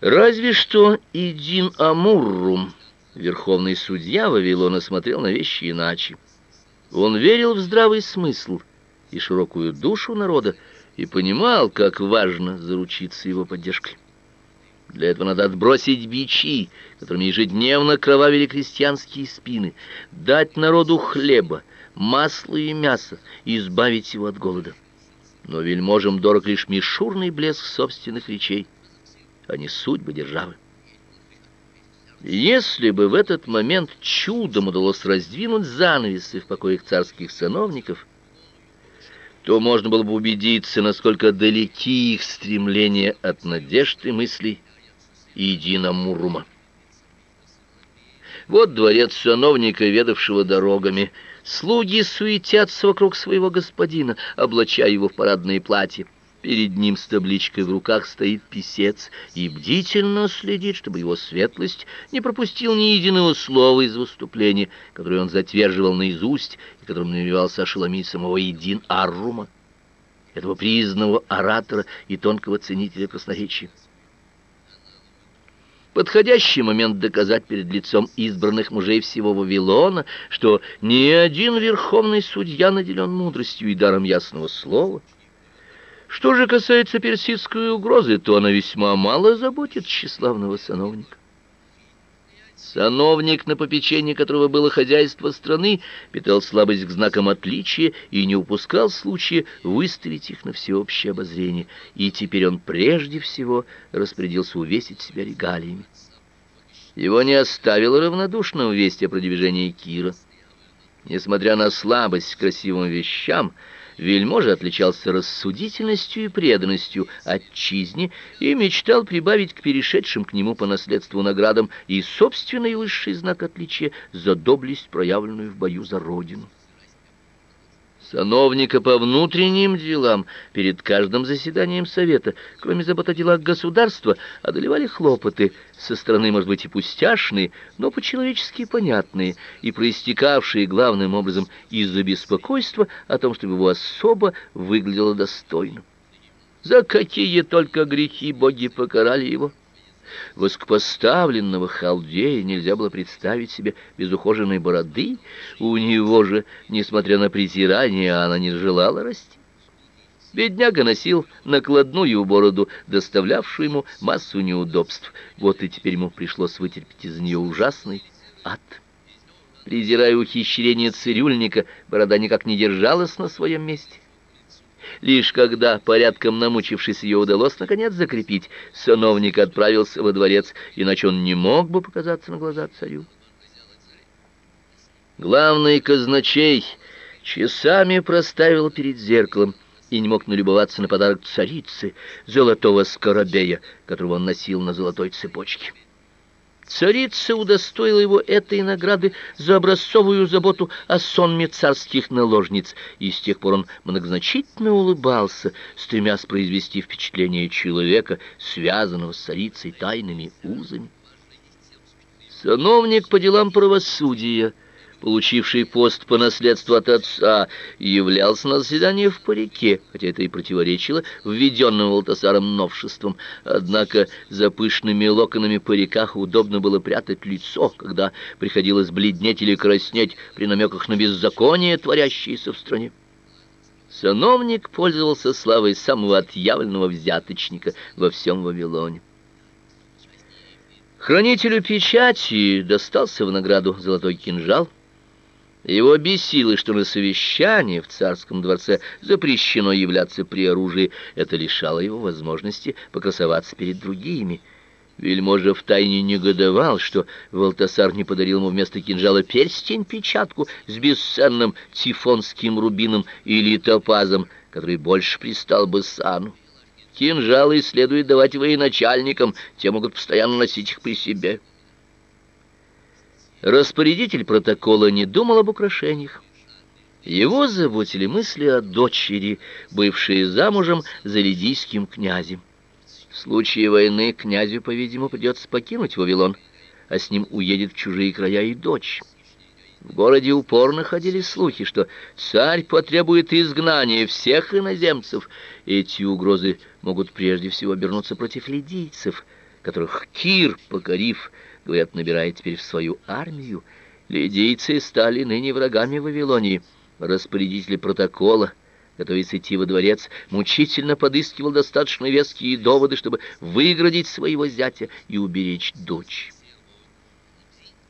Разве что Идин Амуррум, верховный судья Вавилона, смотрел на вещи иначе. Он верил в здравый смысл и широкую душу народа и понимал, как важно заручиться его поддержкой. Для этого надо отбросить бичи, которыми ежедневно кровавили крестьянские спины, дать народу хлеба, масла и мяса и избавить его от голода. Но вельможам дорог лишь мишурный блеск собственных речей, а не судьбы державы. Если бы в этот момент чудом удалось раздвинуть занавесы в покоях царских сановников, то можно было бы убедиться, насколько далеки их стремления от мыслей и единомурума. Вот дворец сановника, ведавшего дорогами. Слуги суетятся вокруг своего господина, облачая его в парадное платье. Перед ним с табличкой в руках стоит писец и бдительно следит, чтобы его светлость не пропустил ни единого слова из выступления, которое он затверживал наизусть и которым намеревался ошеломить самого Един Аррума, этого признанного оратора и тонкого ценителя красноречия. Подходящий момент доказать перед лицом избранных мужей всего Вавилона, что ни один верховный судья наделен мудростью и даром ясного слова — что же касается персидской угрозы, то она весьма мало заботит тщеславного сановника. Сановник, на попечении которого было хозяйство страны, питал слабость к знакам отличия и не упускал случая выставить их на всеобщее обозрение, и теперь он прежде всего распорядился увесить себя регалиями. Его не оставило равнодушного весть о продвижении Кира. Несмотря на слабость к красивым вещам, Вельможа отличался рассудительностью и преданностью отчизне и мечтал прибавить к перешедшим к нему по наследству наградам и собственный высший знак отличия за доблесть, проявленную в бою за родину. Сановника по внутренним делам перед каждым заседанием совета, кроме забот о делах государства, одолевали хлопоты со стороны, может быть, и пустяшные, но по-человечески понятные и проистекавшие главным образом из-за беспокойства о том, чтобы его особо выглядело достойно. За какие только грехи боги покарали его! Воскопоставленного халдея нельзя было представить себе без ухоженной бороды. У него же, несмотря на презирание, она не желала расти. Бедняга носил накладную бороду, доставлявшую ему массу неудобств. Вот и теперь ему пришлось вытерпеть из нее ужасный ад. Презирая ухищрение цирюльника, борода никак не держалась на своем месте. Лишь когда, порядком намучившись, ее удалось наконец закрепить, сановник отправился во дворец, иначе он не мог бы показаться на глаза царю. Главный казначей часами проставил перед зеркалом и не мог налюбоваться на подарок царицы, золотого скоробея, которого он носил на золотой цепочке. Царица удостоила его этой награды за образцовую заботу о сонме царских наложниц, и с тех пор он многозначительно улыбался, стремясь произвести впечатление человека, связанного с царицей тайными узами. Сановник по делам правосудия — получивший пост по наследству от отца, являлся на заседании в парике, хотя это и противоречило введенным Валтасаром новшествам. Однако за пышными локонами париках удобно было прятать лицо, когда приходилось бледнеть или краснеть при намеках на беззаконие, творящееся в стране. Сановник пользовался славой самого отъявленного взяточника во всем Вавилоне. Хранителю печати достался в награду золотой кинжал, его бесило, что на совещании в царском дворце запрещено являться при оружии. Это лишало его возможности покрасоваться перед другими. Вельможа втайне негодовал, что Валтасар не подарил ему вместо кинжала перстень-печатку с бесценным тифонским рубином или топазом, который больше пристал бы сану. Кинжалы следует давать военачальникам, те могут постоянно носить их при себе. Распорядитель протокола не думал об украшениях. Его заботили мысли о дочери, бывшей замужем за лидийским князем. В случае войны князю, по-видимому, придется покинуть Вавилон, а с ним уедет в чужие края и дочь. В городе упорно ходили слухи, что царь потребует изгнания всех иноземцев. Эти угрозы могут прежде всего обернуться против лидийцев – которых Кир, покорив, говорят, набирает теперь в свою армию. Лидийцы стали ныне врагами Вавилонии. Распорядители протокола, готовясь идти во дворец, мучительно подыскивал достаточно веские доводы, чтобы выградить своего зятя и уберечь дочь.